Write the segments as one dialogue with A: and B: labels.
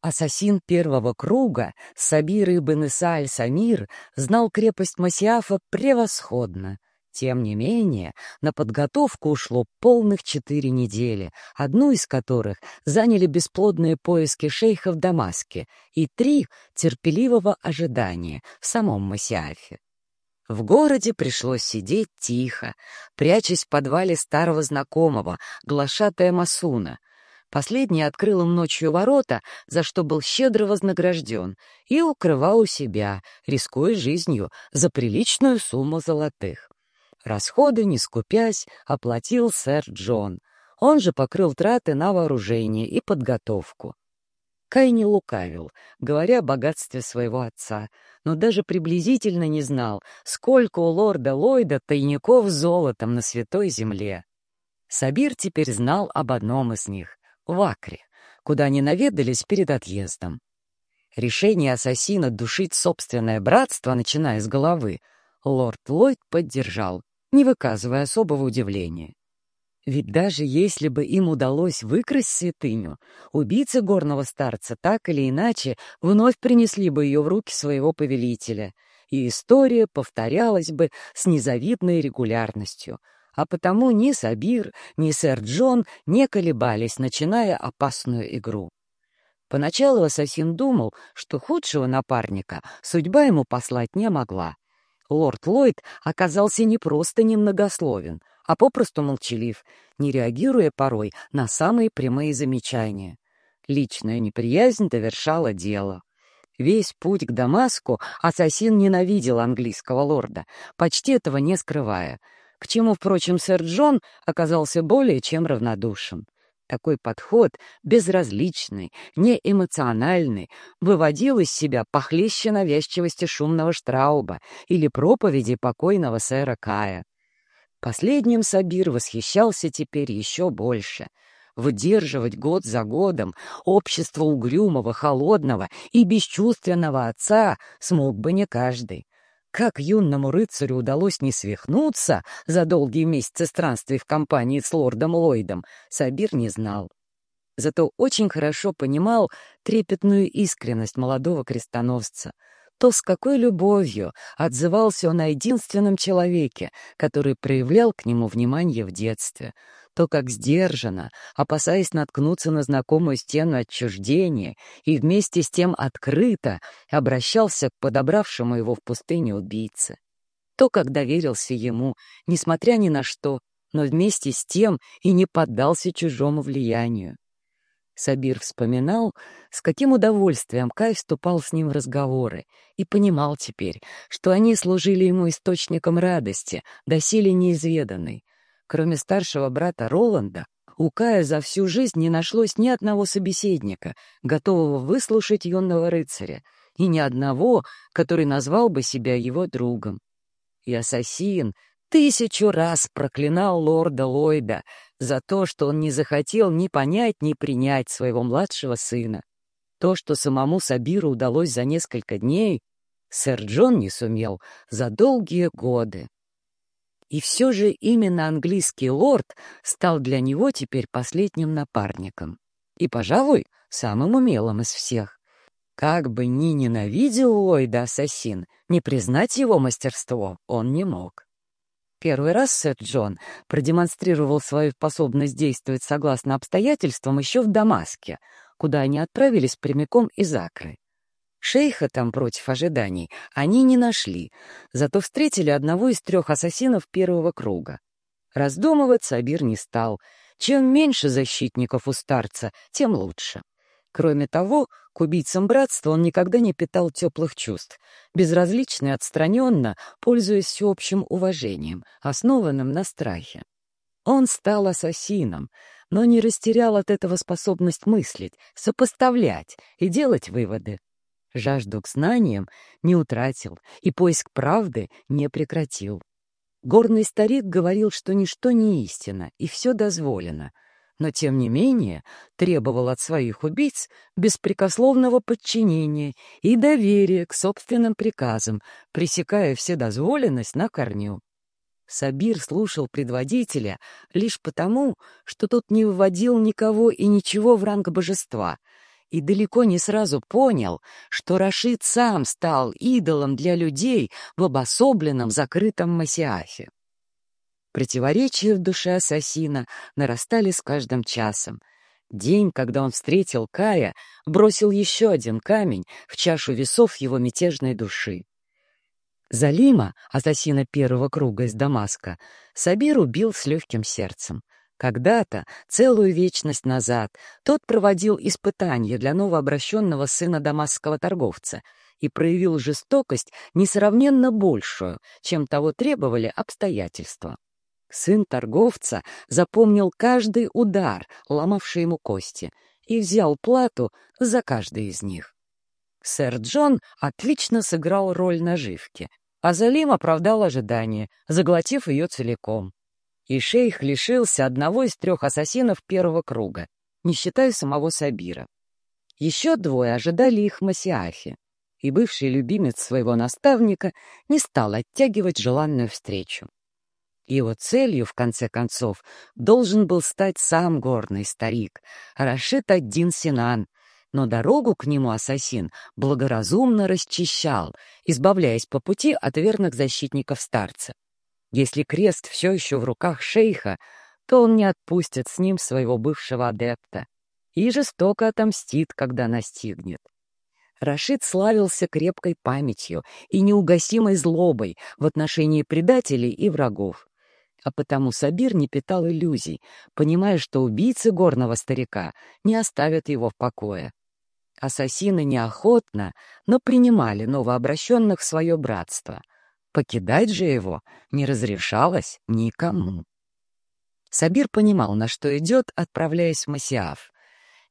A: Ассасин первого круга, Сабир ибн Иса аль-Самир, знал крепость Масиафа превосходно. Тем не менее, на подготовку ушло полных четыре недели, одну из которых заняли бесплодные поиски шейха в Дамаске и три терпеливого ожидания в самом Масиафе. В городе пришлось сидеть тихо, прячась в подвале старого знакомого, глашатая Масуна. Последний открыл им ночью ворота, за что был щедро вознагражден, и укрывал у себя, рискуя жизнью за приличную сумму золотых. Расходы, не скупясь, оплатил сэр Джон. Он же покрыл траты на вооружение и подготовку. Кай не лукавил, говоря о богатстве своего отца, но даже приблизительно не знал, сколько у лорда Ллойда тайников золотом на святой земле. Сабир теперь знал об одном из них — в Акре, куда они наведались перед отъездом. Решение ассасина душить собственное братство, начиная с головы, лорд Ллойд поддержал, не выказывая особого удивления. Ведь даже если бы им удалось выкрасть святыню, убийцы горного старца так или иначе вновь принесли бы ее в руки своего повелителя, и история повторялась бы с незавидной регулярностью, а потому ни Сабир, ни сэр Джон не колебались, начиная опасную игру. Поначалу ассасин думал, что худшего напарника судьба ему послать не могла — Лорд Ллойд оказался не просто немногословен, а попросту молчалив, не реагируя порой на самые прямые замечания. Личная неприязнь довершала дело. Весь путь к Дамаску ассасин ненавидел английского лорда, почти этого не скрывая, к чему, впрочем, сэр Джон оказался более чем равнодушен. Такой подход, безразличный, неэмоциональный, выводил из себя похлеще навязчивости шумного Штрауба или проповеди покойного сэра Кая. Последним Сабир восхищался теперь еще больше. Выдерживать год за годом общество угрюмого, холодного и бесчувственного отца смог бы не каждый. Как юному рыцарю удалось не свихнуться за долгие месяцы странствий в компании с лордом Ллойдом, Сабир не знал. Зато очень хорошо понимал трепетную искренность молодого крестоносца, то, с какой любовью отзывался он о единственном человеке, который проявлял к нему внимание в детстве — то, как сдержанно, опасаясь наткнуться на знакомую стену отчуждения и вместе с тем открыто обращался к подобравшему его в пустыне убийце. То, как доверился ему, несмотря ни на что, но вместе с тем и не поддался чужому влиянию. Сабир вспоминал, с каким удовольствием Кай вступал с ним в разговоры, и понимал теперь, что они служили ему источником радости, доселе неизведанной, Кроме старшего брата Роланда, у Кая за всю жизнь не нашлось ни одного собеседника, готового выслушать юного рыцаря, и ни одного, который назвал бы себя его другом. И ассасин тысячу раз проклинал лорда Ллойда за то, что он не захотел ни понять, ни принять своего младшего сына. То, что самому Сабиру удалось за несколько дней, сэр Джон не сумел за долгие годы. И все же именно английский лорд стал для него теперь последним напарником. И, пожалуй, самым умелым из всех. Как бы ни ненавидел Ллойда ассасин, не признать его мастерство он не мог. Первый раз сэр Джон продемонстрировал свою способность действовать согласно обстоятельствам еще в Дамаске, куда они отправились прямиком из Акры. Шейха там против ожиданий они не нашли, зато встретили одного из трех ассасинов первого круга. Раздумывать Сабир не стал. Чем меньше защитников у старца, тем лучше. Кроме того, к убийцам братства он никогда не питал теплых чувств, безразлично и отстраненно, пользуясь всеобщим уважением, основанным на страхе. Он стал ассасином, но не растерял от этого способность мыслить, сопоставлять и делать выводы. Жажду к знаниям не утратил и поиск правды не прекратил. Горный старик говорил, что ничто не истина и все дозволено, но, тем не менее, требовал от своих убийц беспрекословного подчинения и доверия к собственным приказам, пресекая вседозволенность на корню. Сабир слушал предводителя лишь потому, что тот не вводил никого и ничего в ранг божества — и далеко не сразу понял, что Рашид сам стал идолом для людей в обособленном закрытом Масиафе. Противоречия в душе ассасина нарастали с каждым часом. День, когда он встретил Кая, бросил еще один камень в чашу весов его мятежной души. Залима, ассасина первого круга из Дамаска, Сабир убил с легким сердцем. Когда-то, целую вечность назад, тот проводил испытания для новообращенного сына дамасского торговца и проявил жестокость несравненно большую, чем того требовали обстоятельства. Сын торговца запомнил каждый удар, ломавший ему кости, и взял плату за каждый из них. Сэр Джон отлично сыграл роль наживки, а Залим оправдал ожидания, заглотив ее целиком. И шейх лишился одного из трех ассасинов первого круга, не считая самого Сабира. Еще двое ожидали их Масиафи, и бывший любимец своего наставника не стал оттягивать желанную встречу. Его целью, в конце концов, должен был стать сам горный старик, Рашид один Синан, но дорогу к нему ассасин благоразумно расчищал, избавляясь по пути от верных защитников старца. Если крест все еще в руках шейха, то он не отпустит с ним своего бывшего адепта и жестоко отомстит, когда настигнет. Рашид славился крепкой памятью и неугасимой злобой в отношении предателей и врагов а потому Сабир не питал иллюзий, понимая, что убийцы горного старика не оставят его в покое. Ассасины неохотно, но принимали новообращенных в свое братство. Покидать же его не разрешалось никому. Сабир понимал, на что идет, отправляясь в Масиаф.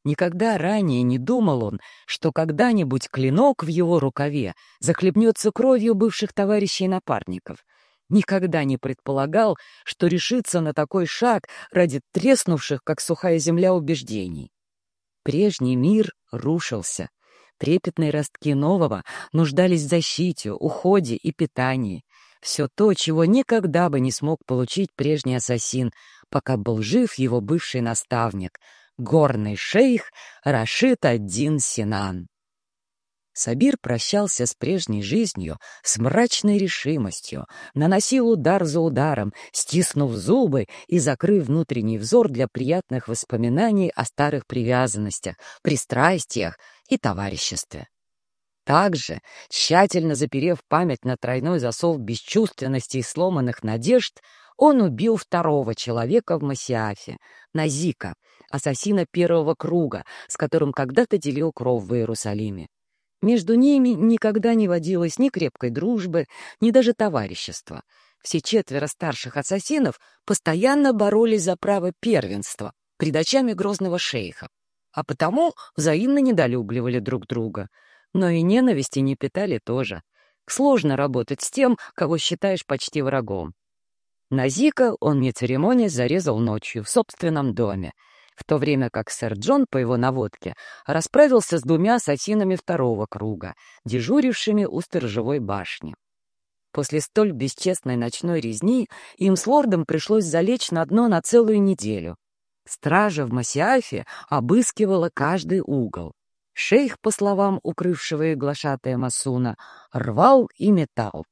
A: Никогда ранее не думал он, что когда-нибудь клинок в его рукаве захлебнется кровью бывших товарищей и напарников — Никогда не предполагал, что решится на такой шаг ради треснувших, как сухая земля, убеждений. Прежний мир рушился. Трепетные ростки нового нуждались в защите, уходе и питании. Все то, чего никогда бы не смог получить прежний ассасин, пока был жив его бывший наставник, горный шейх Рашид Аддин Синан. Сабир прощался с прежней жизнью с мрачной решимостью, наносил удар за ударом, стиснув зубы и закрыв внутренний взор для приятных воспоминаний о старых привязанностях, пристрастиях и товариществе. Также, тщательно заперев память на тройной засов бесчувственности и сломанных надежд, он убил второго человека в Масиафе, Назика, ассасина первого круга, с которым когда-то делил кров в Иерусалиме. Между ними никогда не водилось ни крепкой дружбы, ни даже товарищества. Все четверо старших ассасинов постоянно боролись за право первенства пред очами грозного шейха, а потому взаимно недолюбливали друг друга. Но и ненависти не питали тоже. Сложно работать с тем, кого считаешь почти врагом. Назика он, не церемонясь, зарезал ночью в собственном доме — в то время как сэр Джон, по его наводке, расправился с двумя ассасинами второго круга, дежурившими у сторожевой башни. После столь бесчестной ночной резни им с лордом пришлось залечь на дно на целую неделю. Стража в Масиафе обыскивала каждый угол. Шейх, по словам укрывшего и глашатая Масуна, рвал и метал.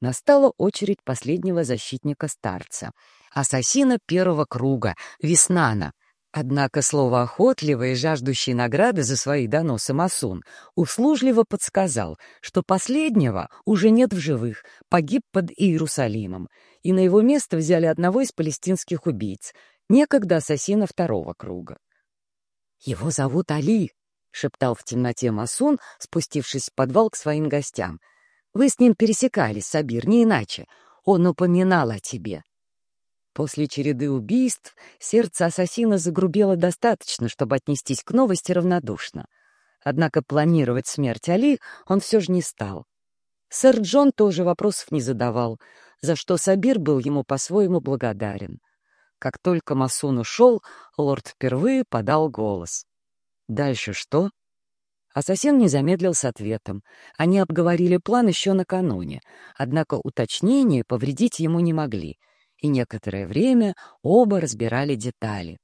A: Настала очередь последнего защитника старца, ассасина первого круга, Веснана, Однако слово охотливый и жаждущий награды за свои доносы Масун услужливо подсказал, что последнего уже нет в живых, погиб под Иерусалимом, и на его место взяли одного из палестинских убийц, некогда ассасина второго круга. «Его зовут Али», — шептал в темноте Масун, спустившись в подвал к своим гостям. «Вы с ним пересекались, Сабир, не иначе. Он упоминал о тебе». После череды убийств сердце ассасина загрубело достаточно, чтобы отнестись к новости равнодушно. Однако планировать смерть Али он все же не стал. Сэр Джон тоже вопросов не задавал, за что Сабир был ему по-своему благодарен. Как только Масун ушел, лорд впервые подал голос. «Дальше что?» Ассасин не замедлил с ответом. Они обговорили план еще накануне, однако уточнения повредить ему не могли — и некоторое время оба разбирали детали.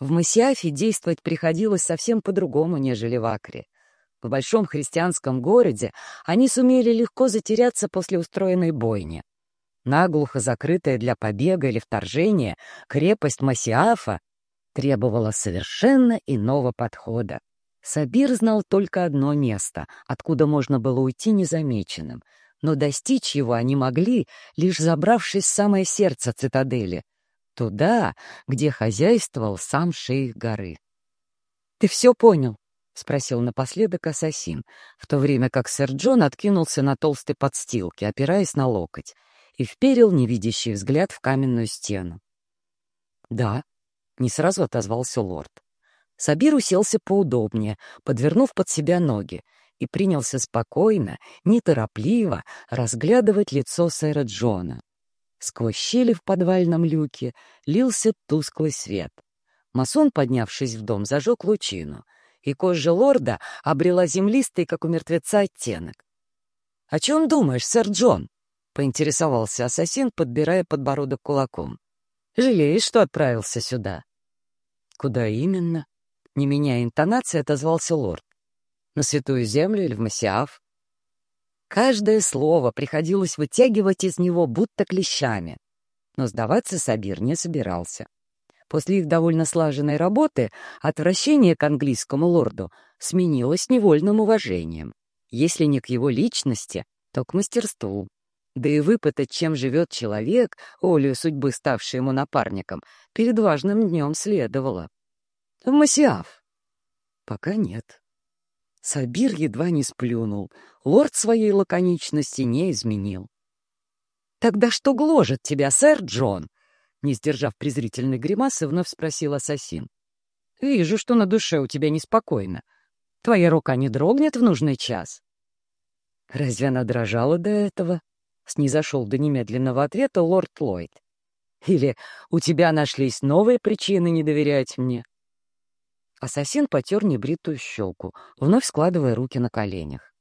A: В Масиафе действовать приходилось совсем по-другому, нежели в Акре. В большом христианском городе они сумели легко затеряться после устроенной бойни. Наглухо закрытая для побега или вторжения, крепость Масиафа требовала совершенно иного подхода. Сабир знал только одно место, откуда можно было уйти незамеченным, но достичь его они могли, лишь забравшись в самое сердце цитадели, туда, где хозяйствовал сам шейх горы. «Ты все понял?» — спросил напоследок ассасин, в то время как сэр Джон откинулся на толстой подстилке, опираясь на локоть, и вперил невидящий взгляд в каменную стену. «Да», — не сразу отозвался лорд. Сабир уселся поудобнее, подвернув под себя ноги, и принялся спокойно, неторопливо разглядывать лицо сэра Джона. Сквозь щели в подвальном люке лился тусклый свет. Масон, поднявшись в дом, зажег лучину, и кожа лорда обрела землистый, как у мертвеца, оттенок. — О чем думаешь, сэр Джон? — поинтересовался ассасин, подбирая подбородок кулаком. — Жалеешь, что отправился сюда? — Куда именно? — не меняя интонации, отозвался лорд. — На Святую Землю или в Масиаф? Каждое слово приходилось вытягивать из него будто клещами. Но сдаваться Сабир не собирался. После их довольно слаженной работы отвращение к английскому лорду сменилось невольным уважением. Если не к его личности, то к мастерству. Да и выпытать, чем живет человек, волею судьбы ставший ему напарником, перед важным днем следовало. В Масиаф? Пока нет. Сабир едва не сплюнул. Лорд своей лаконичности не изменил. «Тогда что гложет тебя, сэр Джон?» Не сдержав презрительной гримасы, вновь спросил ассасин. «Вижу, что на душе у тебя неспокойно. Твоя рука не дрогнет в нужный час?» «Разве она дрожала до этого?» Снизошел до немедленного ответа лорд Ллойд. «Или у тебя нашлись новые причины не доверять мне?» Ассасин потер небритую щеку, вновь складывая руки на коленях.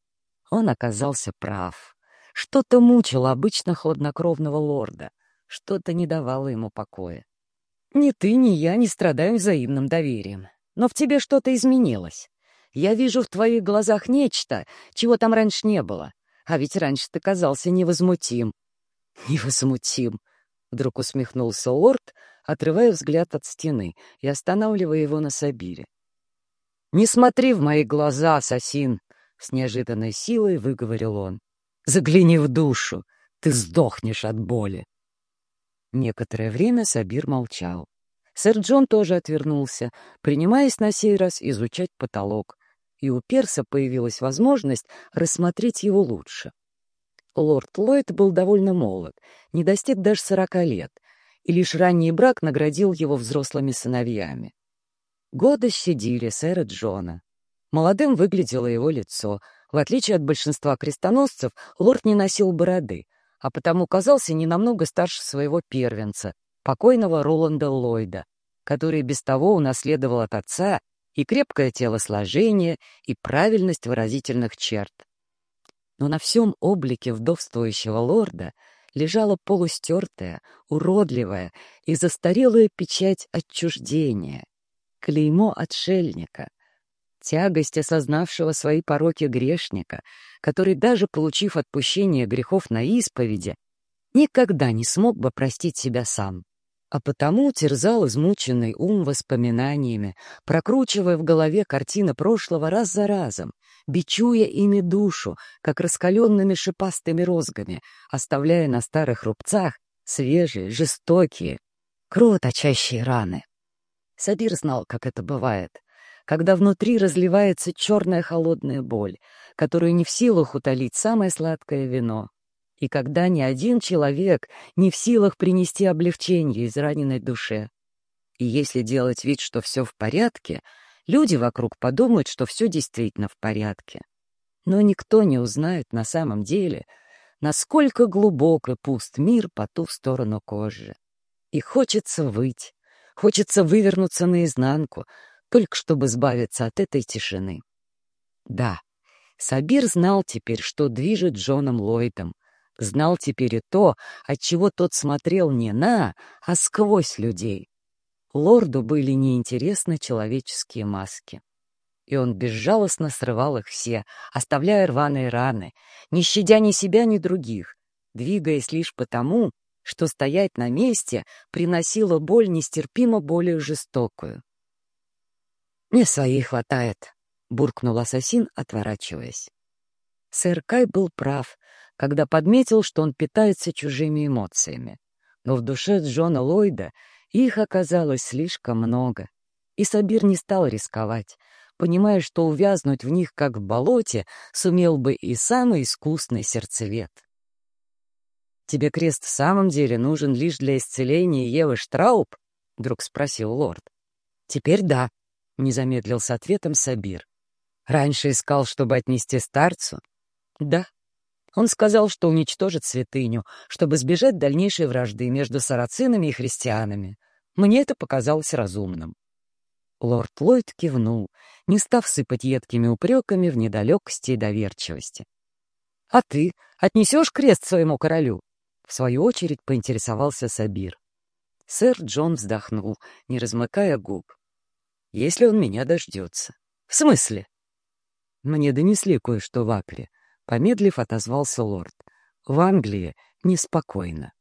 A: Он оказался прав. Что-то мучило обычно хладнокровного лорда, что-то не давало ему покоя. «Ни ты, ни я не страдаем взаимным доверием, но в тебе что-то изменилось. Я вижу в твоих глазах нечто, чего там раньше не было, а ведь раньше ты казался невозмутим». «Невозмутим», — вдруг усмехнулся лорд, отрывая взгляд от стены и останавливая его на Сабире. «Не смотри в мои глаза, ассасин!» — с неожиданной силой выговорил он. «Загляни в душу, ты сдохнешь от боли!» Некоторое время Сабир молчал. Сэр Джон тоже отвернулся, принимаясь на сей раз изучать потолок, и у Перса появилась возможность рассмотреть его лучше. Лорд Ллойд был довольно молод, не достиг даже сорока лет, и лишь ранний брак наградил его взрослыми сыновьями. Годы щадили сэра Джона. Молодым выглядело его лицо. В отличие от большинства крестоносцев, лорд не носил бороды, а потому казался не намного старше своего первенца, покойного Роланда Ллойда, который без того унаследовал от отца и крепкое телосложение, и правильность выразительных черт. Но на всем облике вдовствующего лорда — лежала полустертая, уродливая и застарелая печать отчуждения, клеймо отшельника, тягость осознавшего свои пороки грешника, который, даже получив отпущение грехов на исповеди, никогда не смог бы простить себя сам а потому терзал измученный ум воспоминаниями, прокручивая в голове картины прошлого раз за разом, бичуя ими душу, как раскаленными шипастыми розгами, оставляя на старых рубцах свежие, жестокие, кровоточащие раны. Сабир знал, как это бывает, когда внутри разливается черная холодная боль, которую не в силах утолить самое сладкое вино и когда ни один человек не в силах принести облегчение израненной душе. И если делать вид, что все в порядке, люди вокруг подумают, что все действительно в порядке. Но никто не узнает на самом деле, насколько глубоко пуст мир по ту сторону кожи. И хочется выть, хочется вывернуться наизнанку, только чтобы избавиться от этой тишины. Да, Сабир знал теперь, что движет Джоном Ллойдом, Знал теперь и то, отчего тот смотрел не на, а сквозь людей. Лорду были неинтересны человеческие маски. И он безжалостно срывал их все, оставляя рваные раны, не щадя ни себя, ни других, двигаясь лишь потому, что стоять на месте приносило боль нестерпимо более жестокую. «Не своей хватает», — буркнул ассасин, отворачиваясь. Сэр Кай был прав, когда подметил, что он питается чужими эмоциями. Но в душе Джона Ллойда их оказалось слишком много. И Сабир не стал рисковать, понимая, что увязнуть в них, как в болоте, сумел бы и самый искусный сердцевед. «Тебе крест в самом деле нужен лишь для исцеления Евы Штрауб?» — вдруг спросил лорд. «Теперь да», — не замедлил с ответом Сабир. «Раньше искал, чтобы отнести старцу?» «Да», он сказал, что уничтожит святыню, чтобы избежать дальнейшей вражды между сарацинами и христианами. Мне это показалось разумным. Лорд Ллойд кивнул, не став сыпать едкими упреками в недалекости и доверчивости. — А ты отнесешь крест своему королю? — в свою очередь поинтересовался Сабир. Сэр Джон вздохнул, не размыкая губ. — Если он меня дождется. — В смысле? Мне донесли кое-что в Акре. Помедлив, отозвался лорд. В Англии неспокойно.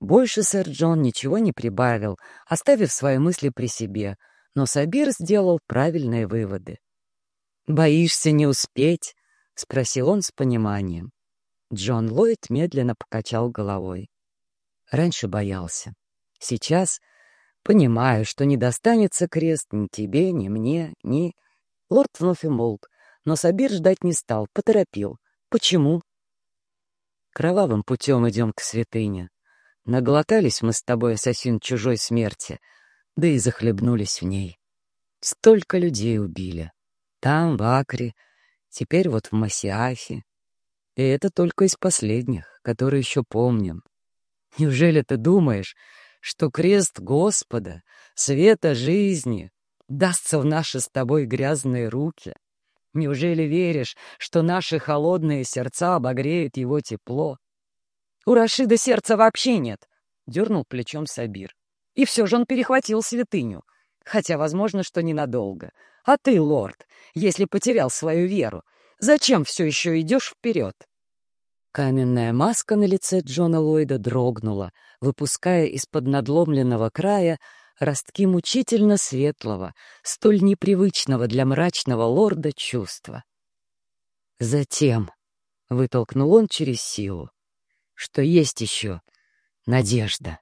A: Больше сэр Джон ничего не прибавил, оставив свои мысли при себе, но Сабир сделал правильные выводы. «Боишься не успеть?» — спросил он с пониманием. Джон Ллойд медленно покачал головой. Раньше боялся. Сейчас понимаю, что не достанется крест ни тебе, ни мне, ни... Лорд вновь умолк, но Сабир ждать не стал, поторопил. «Почему?» «Кровавым путем идем к святыне. Наглотались мы с тобой, ассасин чужой смерти, да и захлебнулись в ней. Столько людей убили. Там, в Акре, теперь вот в Масиафе. И это только из последних, которые еще помним. Неужели ты думаешь, что крест Господа, света жизни, дастся в наши с тобой грязные руки?» Неужели веришь, что наши холодные сердца обогреют его тепло? У Рашида сердца вообще нет, — дернул плечом Сабир. И все же он перехватил святыню, хотя, возможно, что ненадолго. А ты, лорд, если потерял свою веру, зачем все еще идешь вперед? Каменная маска на лице Джона Ллойда дрогнула, выпуская из-под надломленного края ростки мучительно светлого, столь непривычного для мрачного лорда чувства. Затем вытолкнул он через силу, что есть еще надежда.